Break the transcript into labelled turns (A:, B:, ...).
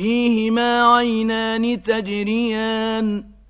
A: فيهما عينان تجريان